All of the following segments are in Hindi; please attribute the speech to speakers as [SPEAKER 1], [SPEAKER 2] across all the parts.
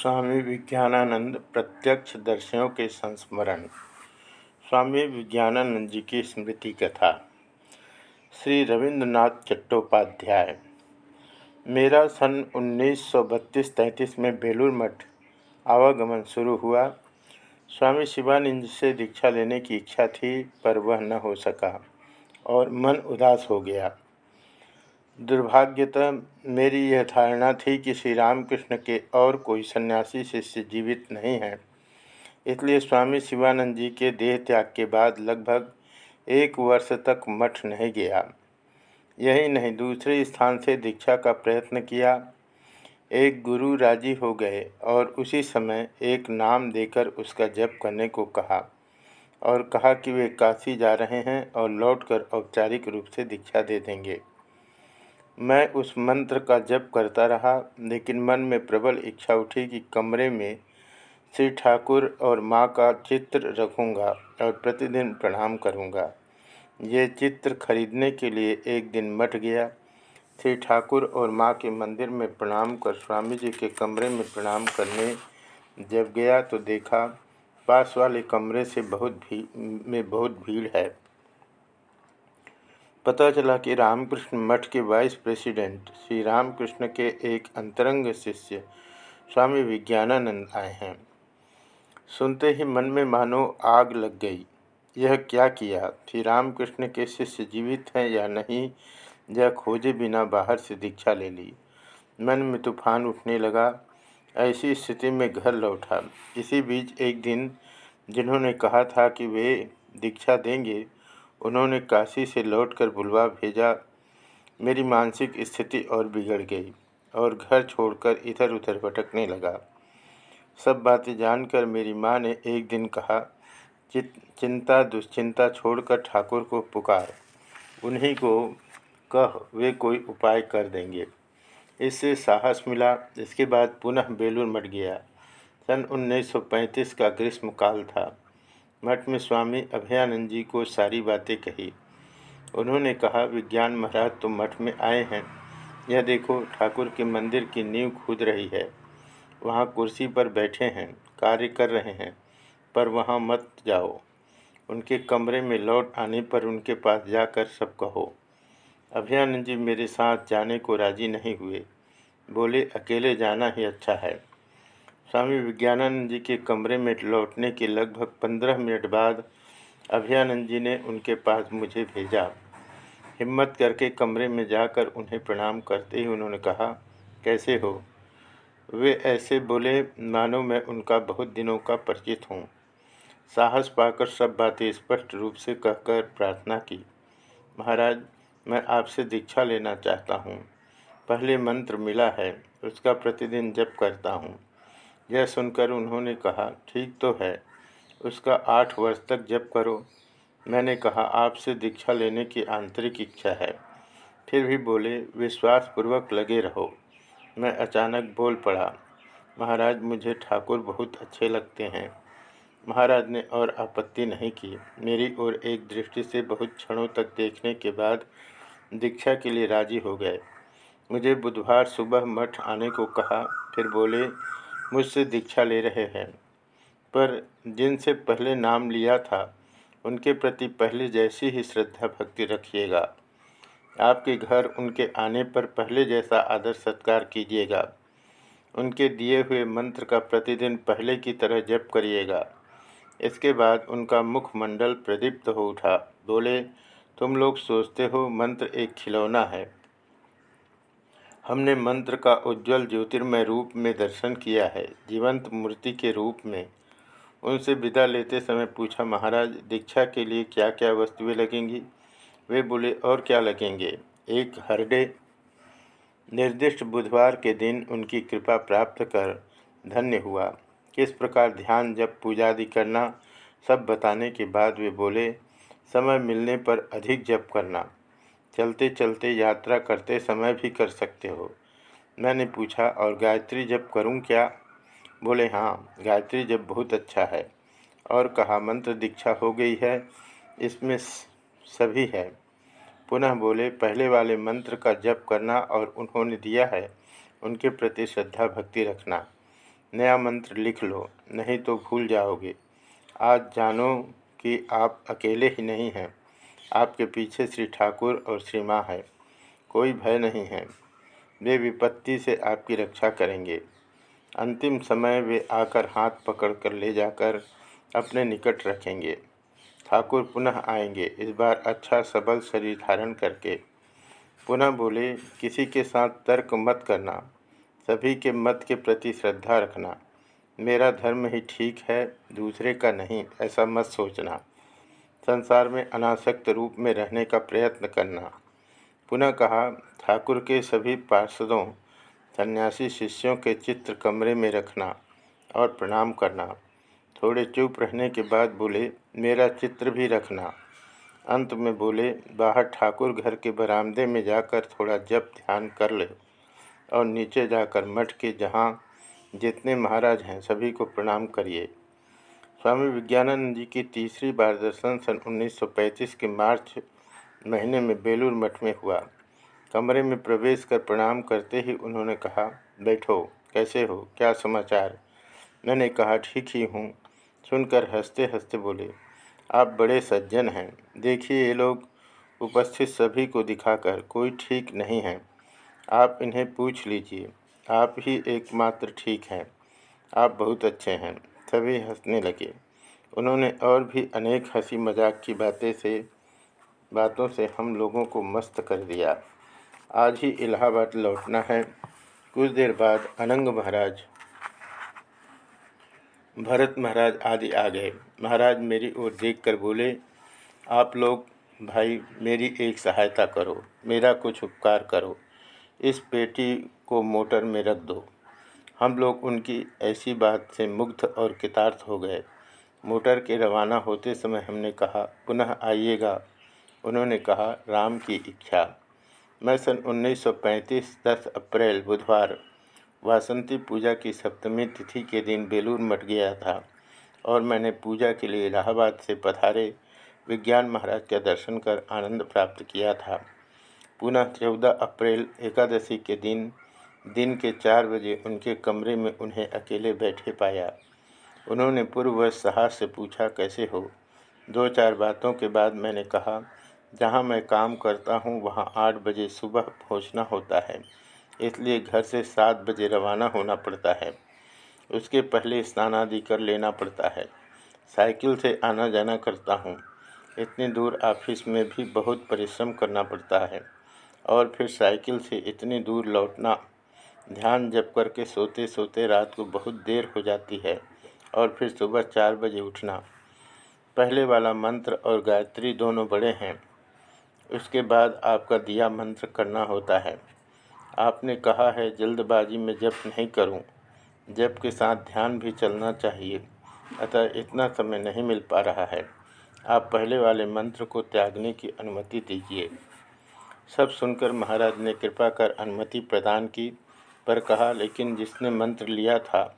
[SPEAKER 1] स्वामी विज्ञानानंद प्रत्यक्ष दर्शनों के संस्मरण। स्वामी विज्ञानानंद जी की स्मृति कथा। श्री रविंद्रनाथ चट्टोपाध्याय। मेरा सन 1932-33 में बेलूर मठ आवागमन शुरू हुआ। स्वामी शिवानंद से दीक्षा लेने की इच्छा थी, पर वह न हो सका और मन उदास हो गया। दुर्भाग्यतः मेरी यह धारणा थी कि श्री रामकृष्ण के और कोई सन्यासी शिष्य जीवित नहीं हैं। इसलिए स्वामी शिवानंद जी के देह त्याग के बाद लगभग एक वर्ष तक मठ नहीं गया। यही नहीं, दूसरे स्थान से दीक्षा का प्रयत्न किया। एक गुरु राज़ी हो गए और उसी समय एक नाम देकर उसका जप करने को कहा और कहा कि वे काशी जा रहे हैं और लौटकर औपचारिक रूप से दीक्षा दे देंगे। मैं उस मंत्र का जप करता रहा, लेकिन मन में प्रबल इच्छा उठी कि कमरे में श्री ठाकुर और माँ का चित्र रखूँगा और प्रतिदिन प्रणाम करूँगा। ये चित्र खरीदने के लिए एक दिन मट गया। श्री ठाकुर और माँ के मंदिर में प्रणाम कर स्वामी जी के कमरे में प्रणाम करने जब गया तो देखा, पास वाले कमरे से बहुत भी, में बहुत भीड़ है। पता चला कि रामकृष्ण मठ के वाइस प्रेसिडेंट श्री रामकृष्ण के एक अंतरंग शिष्य स्वामी विज्ञानानंद आए हैं। सुनते ही मन में मानो आग लग गई। यह क्या किया? श्री रामकृष्ण के शिष्य जीवित हैं या नहीं? यह खोजे बिना बाहर से दीक्षा ले ली। मन में तूफ़ान उठने लगा। ऐसी स्थिति में घर लौटा। इसी बीच एक दिन जिन्होंने कहा था कि वे दीक्षा देंगे उन्होंने काशी से लौटकर बुलवा भेजा। मेरी मानसिक स्थिति और बिगड़ गई और घर छोड़कर इधर उधर भटकने लगा। सब बातें जानकर मेरी माँ ने एक दिन कहा चिंता, दुश्चिंता छोड़कर ठाकुर को पुकार। उन्हीं को कह, वे कोई उपाय कर देंगे। इससे साहस मिला। इसके बाद पुनः बेलूर मट गया। सन 1935 का ग्रीष्म काल था। मठ में स्वामी अभयानंद जी को सारी बातें कही। उन्होंने कहा, विज्ञान महाराज तो मठ में आए हैं। यह देखो, ठाकुर के मंदिर की नींव खुद रही है। वहाँ कुर्सी पर बैठे हैं, कार्य कर रहे हैं, पर वहाँ मत जाओ। उनके कमरे में लौट आने पर उनके पास जाकर सब कहो। अभयानंद जी मेरे साथ जाने को राज़ी नहीं हुए। बोले, अकेले जाना ही अच्छा है। स्वामी विज्ञानंद जी के कमरे में लौटने के लगभग पंद्रह मिनट बाद अभियानंद जी ने उनके पास मुझे भेजा। हिम्मत करके कमरे में जाकर उन्हें प्रणाम करते ही उन्होंने कहा, कैसे हो? वे ऐसे बोले, मानो मैं उनका बहुत दिनों का परिचित हूँ। साहस पाकर सब बातें स्पष्ट रूप से कहकर प्रार्थना की, महाराज, मैं आपसे दीक्षा लेना चाहता हूँ। पहले मंत्र मिला है, उसका प्रतिदिन जप करता हूँ। यह सुनकर उन्होंने कहा, ठीक तो है। उसका आठ वर्ष तक जप करो। मैंने कहा, आपसे दीक्षा लेने की आंतरिक इच्छा है। फिर भी बोले, विश्वासपूर्वक लगे रहो। मैं अचानक बोल पड़ा, महाराज, मुझे ठाकुर बहुत अच्छे लगते हैं। महाराज ने और आपत्ति नहीं की। मेरी ओर एक दृष्टि से बहुत क्षणों तक देखने के बाद दीक्षा के लिए राज़ी हो गए। मुझे बुधवार सुबह मठ आने को कहा। फिर बोले मुझसे दीक्षा ले रहे हैं। पर जिनसे पहले नाम लिया था, उनके प्रति पहले जैसी ही श्रद्धा भक्ति रखिएगा। आपके घर उनके आने पर पहले जैसा आदर सत्कार कीजिएगा। उनके दिए हुए मंत्र का प्रतिदिन पहले की तरह जप करिएगा। इसके बाद उनका मुखमंडल प्रदीप्त हो उठा। बोले, तुम लोग सोचते हो मंत्र एक खिलौना है। हमने मंत्र का उज्जवल ज्योतिर्मय रूप में दर्शन किया है। जीवंत मूर्ति के रूप में। उनसे विदा लेते समय पूछा, महाराज, दीक्षा के लिए क्या क्या वस्तुएँ लगेंगी? वे बोले, और क्या लगेंगे? एक हरडे निर्दिष्ट बुधवार के दिन उनकी कृपा प्राप्त कर धन्य हुआ। किस प्रकार ध्यान जब पूजा आदि करना, सब बताने के बाद वे बोले, समय मिलने पर अधिक जप करना। चलते चलते यात्रा करते समय भी कर सकते हो। मैंने पूछा, और गायत्री जब करूँ क्या? बोले हाँ गायत्री जब बहुत अच्छा है। और कहा, मंत्र दीक्षा हो गई है, इसमें सभी है। पुनः बोले, पहले वाले मंत्र का जप करना और उन्होंने दिया है, उनके प्रति श्रद्धा भक्ति रखना। नया मंत्र लिख लो, नहीं तो भूल जाओगे। आज जानो कि आप अकेले ही नहीं हैं। आपके पीछे श्री ठाकुर और श्री माँ है। कोई भय नहीं है। वे विपत्ति से आपकी रक्षा करेंगे। अंतिम समय वे आकर हाथ पकड़ कर ले जाकर अपने निकट रखेंगे। ठाकुर पुनः आएँगे। इस बार अच्छा सबल शरीर धारण करके। पुनः बोले, किसी के साथ तर्क मत करना। सभी के मत के प्रति श्रद्धा रखना। मेरा धर्म ही ठीक है, दूसरे का नहीं, ऐसा मत सोचना। संसार में अनासक्त रूप में रहने का प्रयत्न करना। पुनः कहा, ठाकुर के सभी पार्षदों, सन्यासी शिष्यों के चित्र कमरे में रखना और प्रणाम करना। थोड़े चुप रहने के बाद बोले, मेरा चित्र भी रखना। अंत में बोले, बाहर ठाकुर घर के बरामदे में जाकर थोड़ा जप ध्यान कर ले और नीचे जाकर मठ के जहाँ जितने महाराज हैं सभी को प्रणाम करिए। स्वामी विज्ञानंद जी की तीसरी बार दर्शन सन 1935 के मार्च महीने में बेलूर मठ में हुआ। कमरे में प्रवेश कर प्रणाम करते ही उन्होंने कहा, बैठो, कैसे हो? क्या समाचार? मैंने कहा, ठीक ही हूँ। सुनकर हँसते हँसते बोले, आप बड़े सज्जन हैं। देखिए, ये लोग उपस्थित सभी को दिखाकर कोई ठीक नहीं है। आप इन्हें पूछ लीजिए। आप ही एकमात्र ठीक हैं। आप बहुत अच्छे हैं। सभी हंसने लगे। उन्होंने और भी अनेक हँसी मज़ाक की बातें से, बातों से हम लोगों को मस्त कर दिया। आज ही इलाहाबाद लौटना है। कुछ देर बाद अनंग महाराज, भरत महाराज आदि आ गए। महाराज मेरी ओर देखकर बोले, आप लोग भाई मेरी एक सहायता करो, मेरा कुछ उपकार करो। इस पेटी को मोटर में रख दो। हम लोग उनकी ऐसी बात से मुग्ध और कितार्थ हो गए। मोटर के रवाना होते समय हमने कहा, पुनः आइएगा। उन्होंने कहा, राम की इच्छा। मैं सन 1935 10 अप्रैल, बुधवार, वासंती पूजा की सप्तमी तिथि के दिन बेलूर मट गया था और मैंने पूजा के लिए इलाहाबाद से पधारे विज्ञान महाराज का दर्शन कर आनंद प्राप्त किया था। पुनः चौदह अप्रैल एकादशी के दिन दिन के चार बजे उनके कमरे में उन्हें अकेले बैठे पाया। उन्होंने पूर्ववश साहस से पूछा, कैसे हो? दो चार बातों के बाद मैंने कहा, जहाँ मैं काम करता हूँ, वहाँ आठ बजे सुबह पहुँचना होता है। इसलिए घर से सात बजे रवाना होना पड़ता है। उसके पहले स्नान आदि कर लेना पड़ता है। साइकिल से आना जाना करता हूँ। इतनी दूर ऑफ़िस में भी बहुत परिश्रम करना पड़ता है। और फिर साइकिल से इतनी दूर लौटना ध्यान जप करके सोते सोते रात को बहुत देर हो जाती है और फिर सुबह चार बजे उठना। पहले वाला मंत्र और गायत्री दोनों बड़े हैं। उसके बाद आपका दिया मंत्र करना होता है। आपने कहा है जल्दबाजी में जप नहीं करूँ, जप के साथ ध्यान भी चलना चाहिए अतः इतना समय नहीं मिल पा रहा है। आप पहले वाले मंत्र को त्यागने की अनुमति दीजिए। सब सुनकर महाराज ने कृपा कर अनुमति प्रदान की। पर कहा, लेकिन जिसने मंत्र लिया था,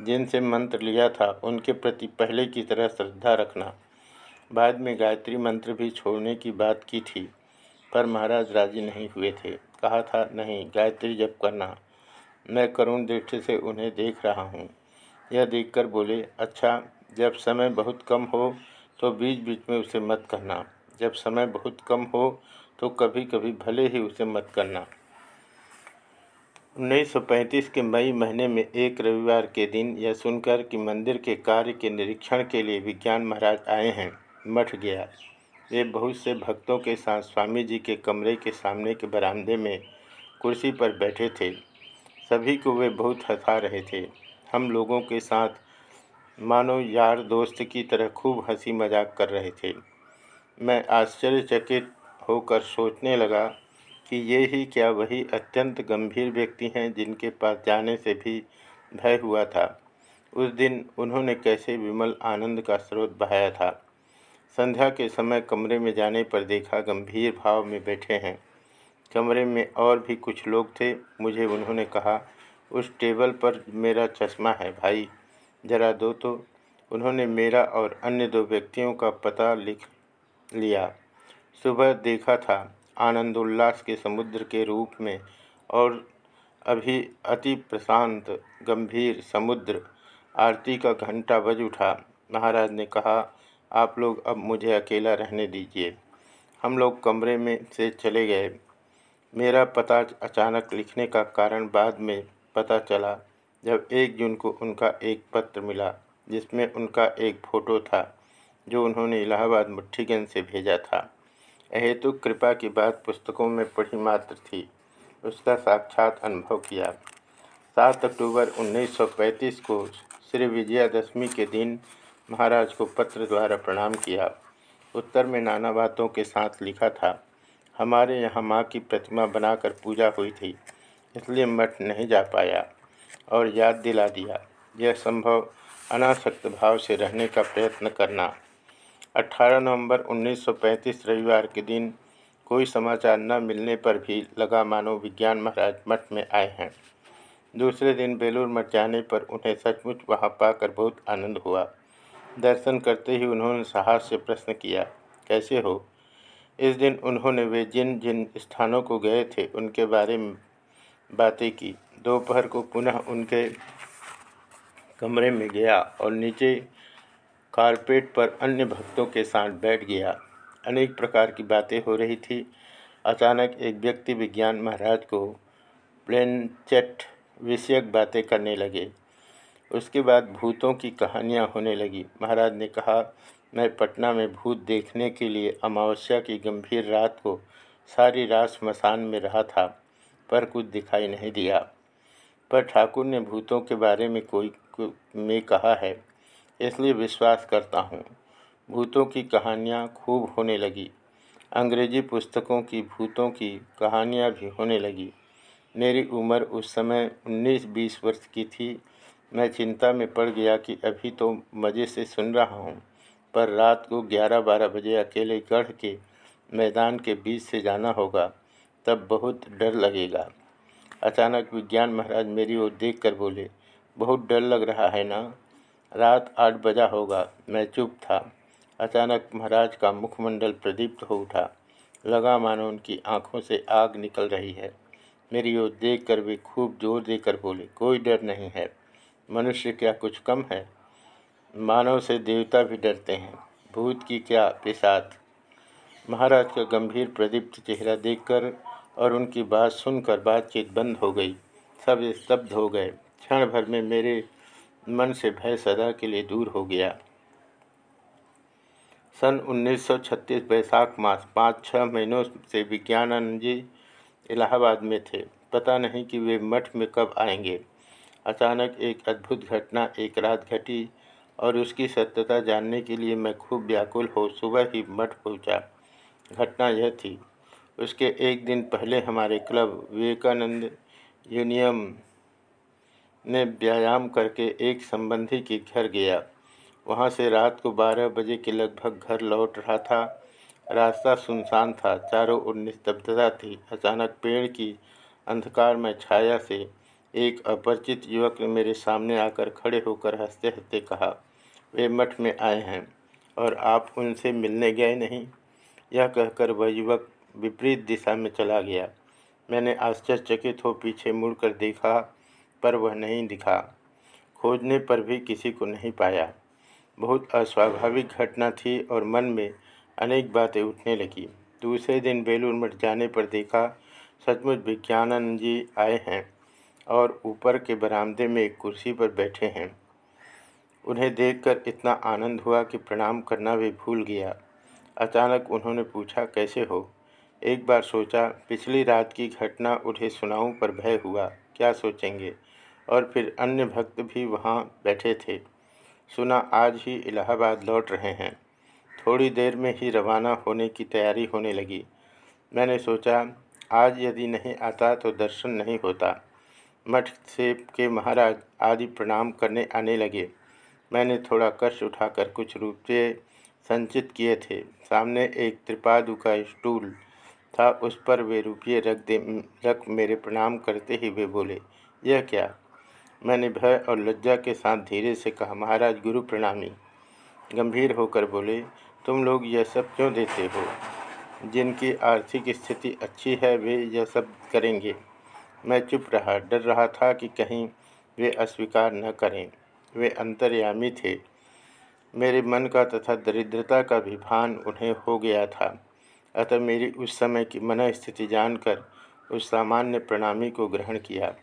[SPEAKER 1] जिनसे मंत्र लिया था, उनके प्रति पहले की तरह श्रद्धा रखना। बाद में गायत्री मंत्र भी छोड़ने की बात की थी, पर महाराज राज़ी नहीं हुए थे। कहा था, नहीं, गायत्री जप करना। मैं करुण दृष्टि से उन्हें देख रहा हूँ। यह देखकर बोले अच्छा जब समय बहुत कम हो तो बीच बीच में उसे मत करना जब समय बहुत कम हो तो कभी कभी भले ही उसे मत करना। 1935 के मई महीने में एक रविवार के दिन यह सुनकर कि मंदिर के कार्य के निरीक्षण के लिए विज्ञान महाराज आए हैं, मठ गया। वे बहुत से भक्तों के साथ स्वामी जी के कमरे के सामने के बरामदे में कुर्सी पर बैठे थे। सभी को वे बहुत हंसा रहे थे। हम लोगों के साथ मानो यार दोस्त की तरह खूब हँसी मज़ाक कर रहे थे। मैं आश्चर्यचकित होकर सोचने लगा कि ये ही क्या वही अत्यंत गंभीर व्यक्ति हैं जिनके पास जाने से भी भय हुआ था। उस दिन उन्होंने कैसे विमल आनंद का स्रोत बहाया था। संध्या के समय कमरे में जाने पर देखा गंभीर भाव में बैठे हैं। कमरे में और भी कुछ लोग थे। मुझे उन्होंने कहा, उस टेबल पर मेरा चश्मा है भाई। जरा दो तो। उन्होंने मेरा और अन्य दो व्यक्तियों का पता लिख लिया। सुबह देखा था आनंद उल्लास के समुद्र के रूप में और अभी अति प्रशांत, गंभीर समुद्र। आरती का घंटा बज उठा। महाराज ने कहा, आप लोग अब मुझे अकेला रहने दीजिए। हम लोग कमरे में से चले गए। मेरा पता अचानक लिखने का कारण बाद में पता चला जब एक जून को उनका एक पत्र मिला, जिसमें उनका एक फ़ोटो था, जो उन्होंने इलाहाबाद मुठ्ठीगंज से भेजा था। अहेतु कृपा की बात पुस्तकों में पढ़ी मात्र थी। उसका साक्षात अनुभव किया। सात अक्टूबर 1935 को श्री विजयादशमी के दिन महाराज को पत्र द्वारा प्रणाम किया। उत्तर में नाना बातों के साथ लिखा था, हमारे यहाँ माँ की प्रतिमा बनाकर पूजा हुई थी, इसलिए मठ नहीं जा पाया और याद दिला दिया। यह संभव अनासक्त भाव से रहने का प्रयत्न करना 18 नवंबर 1935 रविवार के दिन कोई समाचार न मिलने पर भी लगा मानो विज्ञान महाराज मठ में आए हैं। दूसरे दिन बेलूर मठ जाने पर उन्हें सचमुच वहाँ पाकर बहुत आनंद हुआ। दर्शन करते ही उन्होंने साहस से प्रश्न किया, कैसे हो? इस दिन उन्होंने वे जिन जिन स्थानों को गए थे उनके बारे में बातें की। दोपहर को पुनः उनके कमरे में गया और नीचे कारपेट पर अन्य भक्तों के साथ बैठ गया। अनेक प्रकार की बातें हो रही थी। अचानक एक व्यक्ति विज्ञान महाराज को प्लेनचेट विषयक बातें करने लगे। उसके बाद भूतों की कहानियाँ होने लगी। महाराज ने कहा, मैं पटना में भूत देखने के लिए अमावस्या की गंभीर रात को सारी रात स्मशान में रहा था, पर कुछ दिखाई नहीं दिया। पर ठाकुर ने भूतों के बारे में कोई में कहा है। इसलिए विश्वास करता हूँ। भूतों की कहानियाँ खूब होने लगी। अंग्रेज़ी पुस्तकों की भूतों की कहानियाँ भी होने लगी। मेरी उम्र उस समय 19-20 वर्ष की थी। मैं चिंता में पड़ गया कि अभी तो मज़े से सुन रहा हूँ, पर रात को ग्यारह बारह बजे अकेले गढ़ के मैदान के बीच से जाना होगा, तब बहुत डर लगेगा। अचानक विज्ञान महाराज मेरी ओर देख कर बोले, बहुत डर लग रहा है ना? रात आठ बजा होगा। मैं चुप था। अचानक महाराज का मुखमंडल प्रदीप्त हो उठा। लगा मानो उनकी आँखों से आग निकल रही है। मेरी ओर देख कर वे खूब ज़ोर देकर बोले, कोई डर नहीं है। मनुष्य क्या कुछ कम है? मानव से देवता भी डरते हैं। भूत की क्या पिसात? महाराज का गंभीर प्रदीप्त चेहरा देखकर और उनकी बात सुनकर बातचीत बंद हो गई। सब स्तब्ध हो गए। क्षण भर में मेरे मन से भय सदा के लिए दूर हो गया। सन 1936 बैसाख मास, पाँच छः महीनों से विज्ञानंद जी इलाहाबाद में थे। पता नहीं कि वे मठ में कब आएँगे। अचानक एक अद्भुत घटना एक रात घटी और उसकी सत्यता जानने के लिए मैं खूब व्याकुल हो सुबह ही मठ पहुँचा। घटना यह थी। उसके एक दिन पहले हमारे क्लब विवेकानंद यूनियम में व्यायाम करके एक संबंधी के घर गया। वहाँ से रात को बारह बजे के लगभग घर लौट रहा था। रास्ता सुनसान था, चारों ओर निस्तब्धता थी। अचानक पेड़ की अंधकार में छाया से एक अपरिचित युवक ने मेरे सामने आकर खड़े होकर हँसते हँसते कहा, वे मठ में आए हैं और आप उनसे मिलने गए नहीं? यह कहकर वह युवक विपरीत दिशा में चला गया। मैंने आश्चर्यचकित हो पीछे मुड़कर देखा पर वह नहीं दिखा। खोजने पर भी किसी को नहीं पाया। बहुत अस्वाभाविक घटना थी और मन में अनेक बातें उठने लगी। दूसरे दिन बेलूर मठ जाने पर देखा, सचमुच विज्ञानंद जी आए हैं और ऊपर के बरामदे में एक कुर्सी पर बैठे हैं। उन्हें देखकर इतना आनंद हुआ कि प्रणाम करना भी भूल गया। अचानक उन्होंने पूछा, कैसे हो? एक बार सोचा, पिछली रात की घटना उन्हें सुनाऊं पर भय हुआ। क्या सोचेंगे? और फिर अन्य भक्त भी वहाँ बैठे थे। सुना, आज ही इलाहाबाद लौट रहे हैं। थोड़ी देर में ही रवाना होने की तैयारी होने लगी। मैंने सोचा, आज यदि नहीं आता तो दर्शन नहीं होता। मठ से के महाराज आदि प्रणाम करने आने लगे। मैंने थोड़ा कष्ट उठाकर कुछ रुपये संचित किए थे। सामने एक त्रिपादु का स्टूल था, उस पर वे रुपये रख दे, रख मेरे प्रणाम करते ही वे बोले, यह क्या? मैंने भय और लज्जा के साथ धीरे से कहा, महाराज, गुरु प्रणामी। गंभीर होकर बोले, तुम लोग यह सब क्यों देते हो? जिनकी आर्थिक स्थिति अच्छी है, वे यह सब करेंगे। मैं चुप रहा, डर रहा था कि कहीं वे अस्वीकार न करें। वे अंतर्यामी थे। मेरे मन का तथा दरिद्रता का भी भान उन्हें हो गया था। अतः मेरी उस समय की मन स्थिति जानकर उस सामान्य प्रणामी को ग्रहण किया।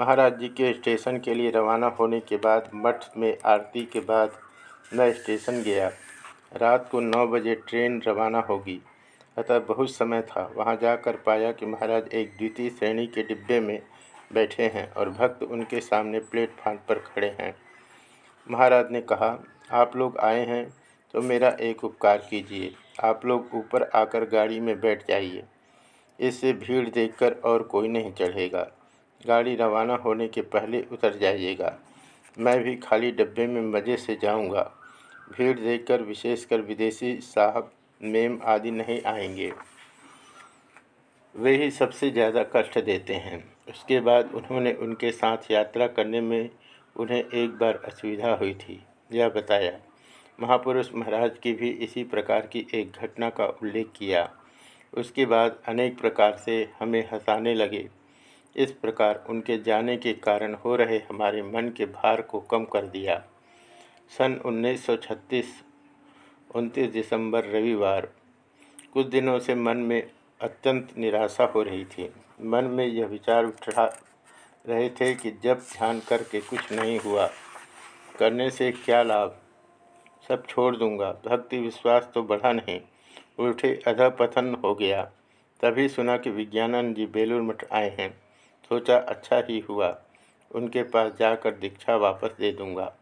[SPEAKER 1] महाराज जी के स्टेशन के लिए रवाना होने के बाद, मठ में आरती के बाद मैं स्टेशन गया। रात को नौ बजे ट्रेन रवाना होगी। अतः बहुत समय था। वहाँ जाकर पाया कि महाराज एक द्वितीय श्रेणी के डिब्बे में बैठे हैं और भक्त उनके सामने प्लेटफार्म पर खड़े हैं। महाराज ने कहा, आप लोग आए हैं तो मेरा एक उपकार कीजिए। आप लोग ऊपर आकर गाड़ी में बैठ जाइए। इससे भीड़ देखकर और कोई नहीं चढ़ेगा। गाड़ी रवाना होने के पहले उतर जाइएगा। मैं भी खाली डब्बे में मज़े से जाऊँगा। भीड़ देखकर, विशेषकर विदेशी साहब, मेम आदि नहीं आएँगे। वे ही सबसे ज़्यादा कष्ट देते हैं। उसके बाद उन्होंने उनके साथ यात्रा करने में उन्हें एक बार असुविधा हुई थी। यह बताया, महापुरुष महाराज की भी इसी प्रकार की एक घटना का उल्लेख किया। उसके बाद अनेक प्रकार से हमें हंसाने लगे। इस प्रकार उनके जाने के कारण हो रहे हमारे मन के भार को कम कर दिया। सन 1936 उनतीस दिसंबर, रविवार। कुछ दिनों से मन में अत्यंत निराशा हो रही थी। मन में यह विचार उठा रहे थे कि जब ध्यान करके कुछ नहीं हुआ, करने से क्या लाभ? सब छोड़ दूँगा। भक्ति विश्वास तो बढ़ा नहीं। उल्टे अधपतन हो गया। तभी सुना कि विज्ञानंद जी बेलूर मठ आए हैं। सोचा अच्छा ही हुआ। उनके पास जाकर दीक्षा वापस दे दूँगा।